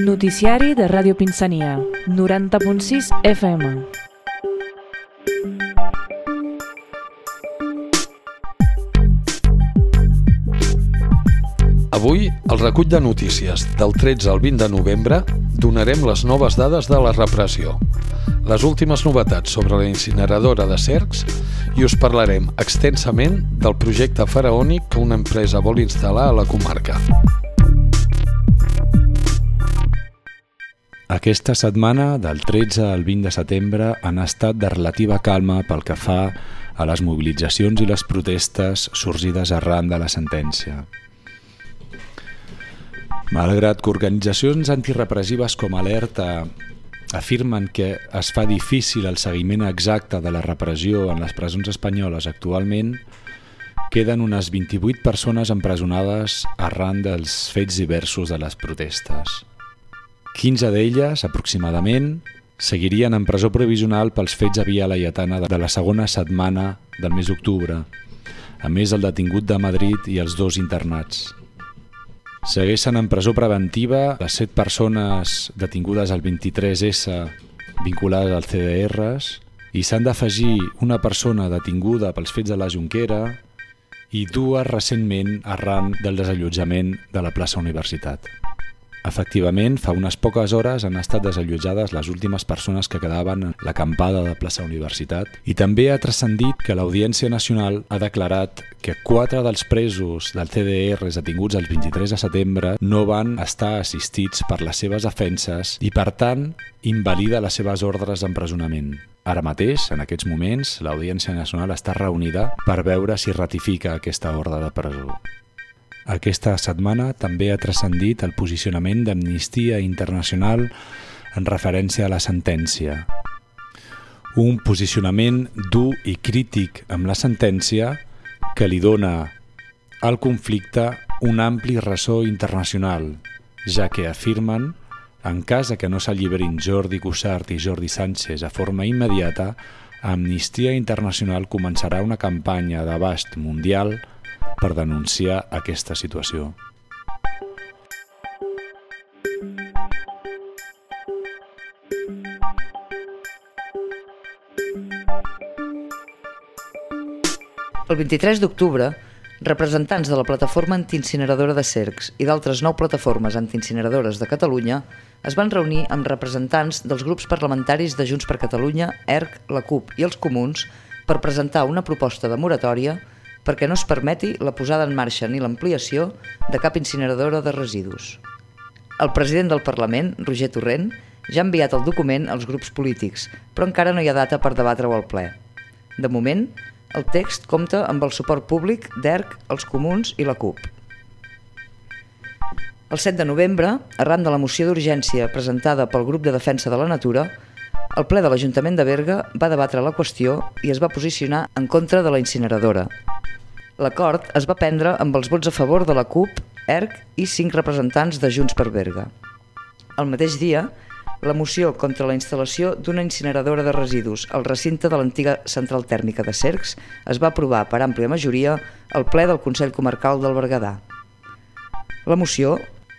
Noticiari de Ràdio Pinsania, 90.6 FM. Avui, al recull de notícies del 13 al 20 de novembre, donarem les noves dades de la repressió, les últimes novetats sobre la incineradora de Cercs i us parlarem extensament del projecte faraònic que una empresa vol instal·lar a la comarca. Aquesta setmana, del 13 al 20 de setembre, han estat de relativa calma pel que fa a les mobilitzacions i les protestes sorgides arran de la sentència. Malgrat que organitzacions antirepressives com Alerta afirmen que es fa difícil el seguiment exacte de la repressió en les presons espanyoles actualment, queden unes 28 persones empresonades arran dels fets diversos de les protestes. 15 d'elles, aproximadament, seguirien en presó provisional pels fets a Via Laietana de la segona setmana del mes d'octubre, a més el detingut de Madrid i els dos internats. Segueixen en presó preventiva les set persones detingudes al 23S vinculades als CDRs i s'han d'afegir una persona detinguda pels fets de la Junquera i dues recentment arran del desallotjament de la plaça Universitat. Efectivament, fa unes poques hores han estat desallotjades les últimes persones que quedaven en l'acampada de plaça Universitat i també ha transcendit que l'Audiència Nacional ha declarat que quatre dels presos del CDR detinguts el 23 de setembre no van estar assistits per les seves defenses i, per tant, invalida les seves ordres d'empresonament. Ara mateix, en aquests moments, l'Audiència Nacional està reunida per veure si ratifica aquesta ordre de presó. Aquesta setmana també ha transcendit el posicionament d'Amnistia Internacional en referència a la sentència. Un posicionament dur i crític amb la sentència que li dona al conflicte un ampli ressò internacional, ja que afirmen, en cas que no s'alliberin Jordi Cussart i Jordi Sánchez a forma immediata, Amnistia Internacional començarà una campanya d'abast mundial per denunciar aquesta situació. El 23 d'octubre, representants de la plataforma antiincineradora de Cercs i d'altres nou plataformes antiincineradores de Catalunya es van reunir amb representants dels grups parlamentaris de Junts per Catalunya, ERC, la CUP i els Comuns per presentar una proposta de moratòria perquè no es permeti la posada en marxa ni l'ampliació de cap incineradora de residus. El president del Parlament, Roger Torrent, ja ha enviat el document als grups polítics, però encara no hi ha data per debatre-ho al ple. De moment, el text compta amb el suport públic d'ERC, els comuns i la CUP. El 7 de novembre, arran de la moció d'urgència presentada pel grup de defensa de la natura, el ple de l'Ajuntament de Berga va debatre la qüestió i es va posicionar en contra de la incineradora. L'acord es va prendre amb els vots a favor de la CUP, ERC i cinc representants de Junts per Berga. El mateix dia, la moció contra la instal·lació d'una incineradora de residus al recinte de l'antiga central tèrmica de Cercs es va aprovar per àmplia majoria al ple del Consell Comarcal del Berguedà. La moció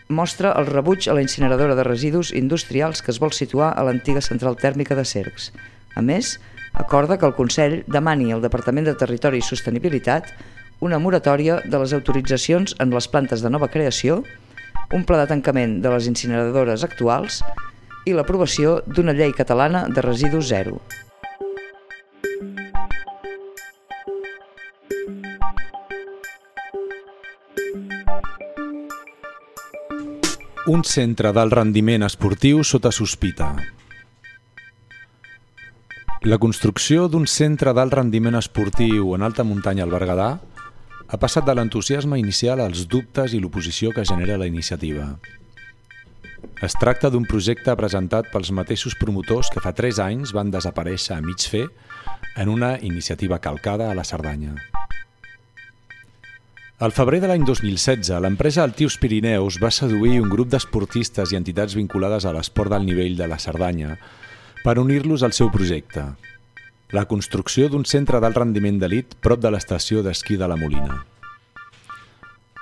mostra el rebuig a la incineradora de residus industrials que es vol situar a l'antiga central tèrmica de Cercs. A més, acorda que el Consell demani al Departament de Territori i Sostenibilitat una moratòria de les autoritzacions en les plantes de nova creació, un pla de tancament de les incineradores actuals i l'aprovació d'una llei catalana de residus zero. Un centre d'alt rendiment esportiu sota sospita. La construcció d'un centre d'alt rendiment esportiu en alta muntanya al Berguedà ha passat de l'entusiasme inicial als dubtes i l'oposició que genera la iniciativa. Es tracta d'un projecte presentat pels mateixos promotors que fa 3 anys van desaparèixer a mig fer en una iniciativa calcada a la Cerdanya. Al febrer de l'any 2016, l'empresa Altius Pirineus va seduir un grup d'esportistes i entitats vinculades a l'esport del nivell de la Cerdanya per unir-los al seu projecte, la construcció d'un centre d'alt rendiment d'elit prop de l'estació d'esquí de la Molina.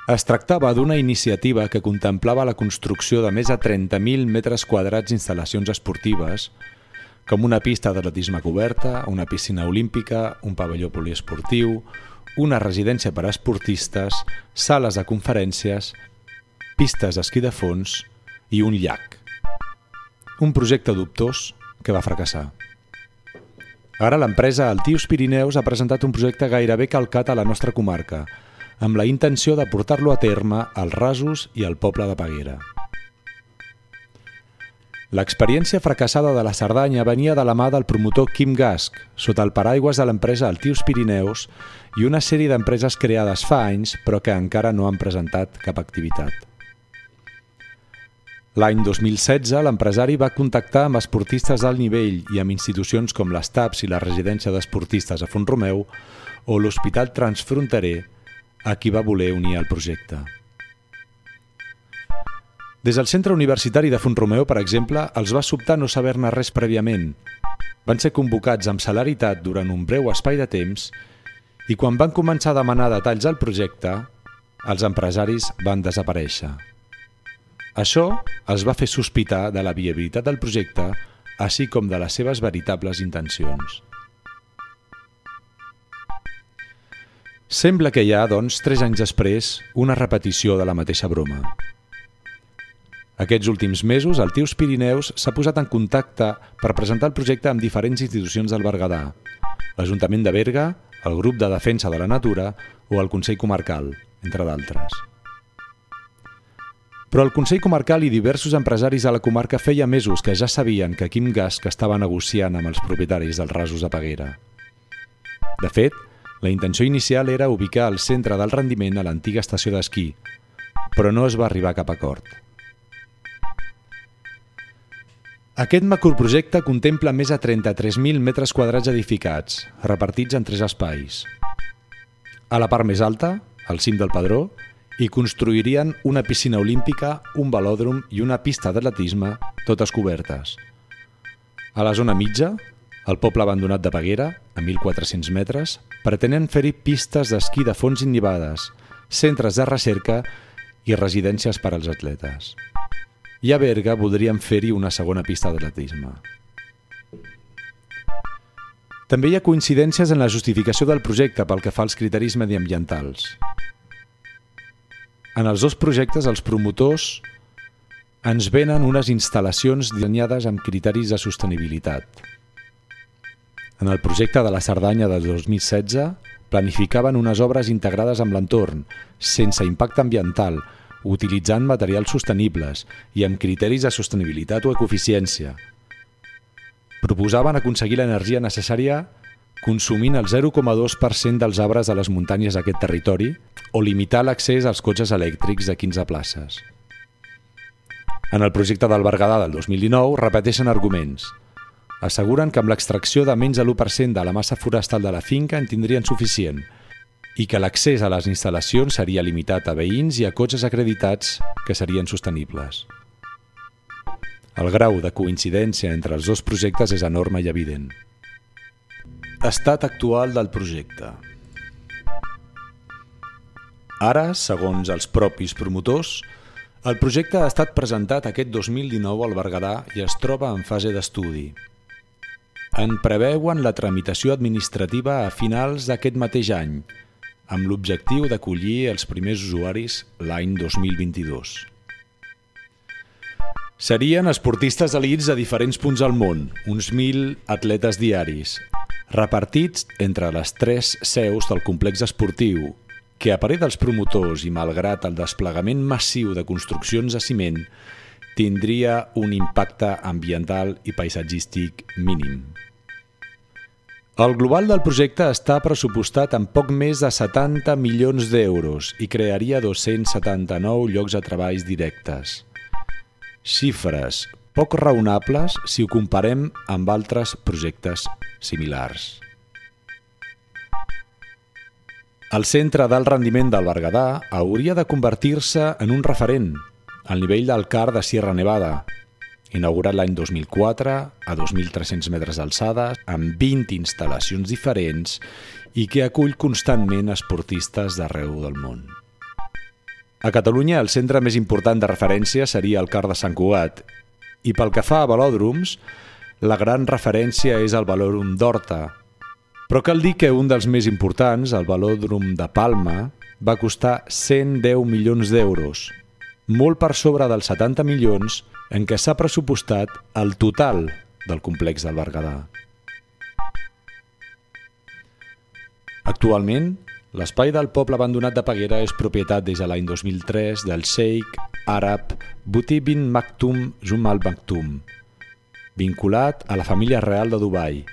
Es tractava d'una iniciativa que contemplava la construcció de més de 30.000 metres quadrats d'instal·lacions esportives, com una pista d'atletisme coberta, una piscina olímpica, un pavelló poliesportiu, una residència per a esportistes, sales de conferències, pistes d'esquí de fons i un llac. Un projecte dubtós que va fracassar. Ara l'empresa Altius Pirineus ha presentat un projecte gairebé calcat a la nostra comarca, amb la intenció de portar-lo a terme als rasos i al poble de Peguera. L'experiència fracassada de la Cerdanya venia de la mà del promotor Quim Gasc, sota el paraigües de l'empresa Altius Pirineus i una sèrie d'empreses creades fa anys però que encara no han presentat cap activitat. L'any 2016, l'empresari va contactar amb esportistes d'alt nivell i amb institucions com les TAPS i la residència d'esportistes a Font-romeu o l'Hospital Transfronterer, a qui va voler unir al projecte. Des del centre universitari de Font-romeu, per exemple, els va sobtar no saber-ne res prèviament. Van ser convocats amb celeritat durant un breu espai de temps i quan van començar a demanar detalls al projecte, els empresaris van desaparèixer. Això els va fer sospitar de la viabilitat del projecte, així com de les seves veritables intencions. Sembla que hi ha, doncs, tres anys després, una repetició de la mateixa broma. Aquests últims mesos, el Tius Pirineus s'ha posat en contacte per presentar el projecte amb diferents institucions del Berguedà, l'Ajuntament de Berga, el Grup de Defensa de la Natura o el Consell Comarcal, entre d'altres. Però el Consell Comarcal i diversos empresaris de la comarca feia mesos que ja sabien que Quim Gas que estava negociant amb els propietaris dels rasos de Peguera. De fet, la intenció inicial era ubicar el centre del rendiment a l'antiga estació d'esquí, però no es va arribar a cap acord. Aquest macroprojecte contempla més de 33.000 metres quadrats edificats, repartits en tres espais. A la part més alta, al cim del Padró, hi construirien una piscina olímpica, un velòdrom i una pista d'atletisme, totes cobertes. A la zona mitja, el poble abandonat de Peguera, a 1.400 metres, pretenen fer-hi pistes d'esquí de fons innivades, centres de recerca i residències per als atletes i a Berga voldríem fer-hi una segona pista d'atletisme. També hi ha coincidències en la justificació del projecte pel que fa als criteris mediambientals. En els dos projectes, els promotors ens venen unes instal·lacions dissenyades amb criteris de sostenibilitat. En el projecte de la Cerdanya del 2016 planificaven unes obres integrades amb l'entorn, sense impacte ambiental, utilitzant materials sostenibles i amb criteris de sostenibilitat o ecoficiència. Proposaven aconseguir l'energia necessària consumint el 0,2% dels arbres de les muntanyes d'aquest territori o limitar l'accés als cotxes elèctrics de 15 places. En el projecte del Berguedà del 2019 repeteixen arguments. Asseguren que amb l'extracció de menys de l'1% de la massa forestal de la finca en tindrien suficient – i que l'accés a les instal·lacions seria limitat a veïns i a cotxes acreditats que serien sostenibles. El grau de coincidència entre els dos projectes és enorme i evident. Estat actual del projecte. Ara, segons els propis promotors, el projecte ha estat presentat aquest 2019 al Berguedà i es troba en fase d'estudi. En preveuen la tramitació administrativa a finals d'aquest mateix any, amb l'objectiu d'acollir els primers usuaris l'any 2022. Serien esportistes elits de diferents punts del món, uns 1.000 atletes diaris, repartits entre les tres seus del complex esportiu, que a parer dels promotors i malgrat el desplegament massiu de construccions de ciment, tindria un impacte ambiental i paisatgístic mínim. El global del projecte està pressupostat en poc més de 70 milions d'euros i crearia 279 llocs de treballs directes. Xifres poc raonables si ho comparem amb altres projectes similars. El centre d'alt rendiment del Berguedà hauria de convertir-se en un referent al nivell del CAR de Sierra Nevada, inaugurat l'any 2004 a 2.300 metres d'alçada, amb 20 instal·lacions diferents i que acull constantment esportistes d'arreu del món. A Catalunya el centre més important de referència seria el Car de Sant Cugat i pel que fa a velòdroms, la gran referència és el velòdrom d'Horta. Però cal dir que un dels més importants, el velòdrom de Palma, va costar 110 milions d'euros, molt per sobre dels 70 milions en què s'ha pressupostat el total del complex del Berguedà. Actualment, l'espai del poble abandonat de Peguera és propietat des de l'any 2003 del sheikh àrab Buti bin Maktoum Jumal Maktoum, vinculat a la família real de Dubai,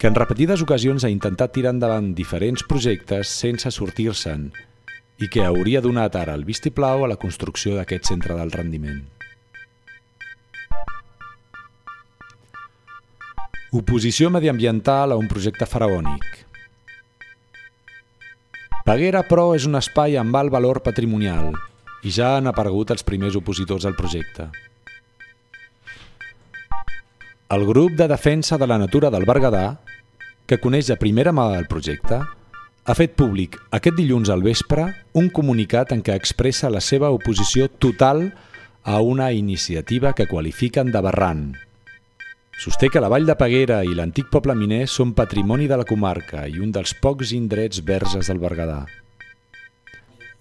que en repetides ocasions ha intentat tirar endavant diferents projectes sense sortir-se'n i que hauria donat ara el vistiplau a la construcció d'aquest centre del rendiment. Oposició mediambiental a un projecte faraònic. Peguera, però, és un espai amb alt valor patrimonial i ja han aparegut els primers opositors al projecte. El grup de defensa de la natura del Berguedà, que coneix de primera mà el projecte, ha fet públic aquest dilluns al vespre un comunicat en què expressa la seva oposició total a una iniciativa que qualifiquen d'aberrant. Sosté que la Vall de Peguera i l'antic poble miner són patrimoni de la comarca i un dels pocs indrets verges del Berguedà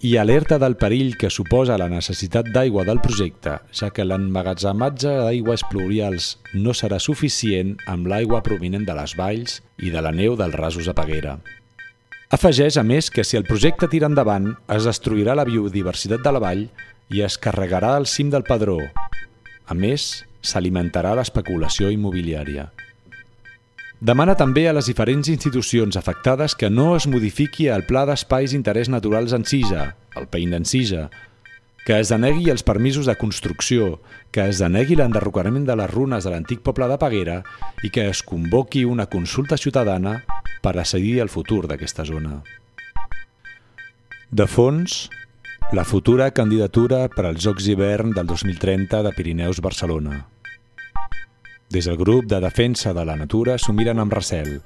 i alerta del perill que suposa la necessitat d'aigua del projecte, ja que l'emmagatzematge d'aigües pluvials no serà suficient amb l'aigua provinent de les valls i de la neu dels rasos de Peguera. Afegeix, a més, que si el projecte tira endavant, es destruirà la biodiversitat de la vall i es carregarà el cim del padró. A més, s'alimentarà l'especulació immobiliària. Demana també a les diferents institucions afectades que no es modifiqui el Pla d'Espais d'Interès Naturals en Sija, el PEIN en Sija, que es denegui els permisos de construcció, que es denegui l'enderrocament de les runes de l'antic poble de Peguera i que es convoqui una consulta ciutadana per decidir el futur d'aquesta zona. De fons, la futura candidatura per als Jocs d'hivern del 2030 de Pirineus Barcelona. Des del grup de defensa de la natura s'ho miren amb recel.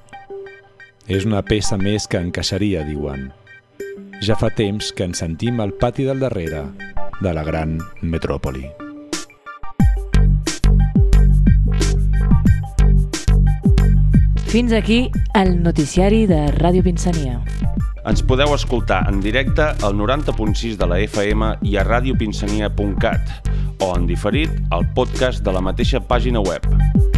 És una peça més que encaixaria, diuen. Ja fa temps que ens sentim al pati del darrere de la gran metròpoli. Fins aquí el noticiari de Ràdio Pinsania. Ens podeu escoltar en directe al 90.6 de la FM i a radiopinsania.cat o en diferit al podcast de la mateixa pàgina web.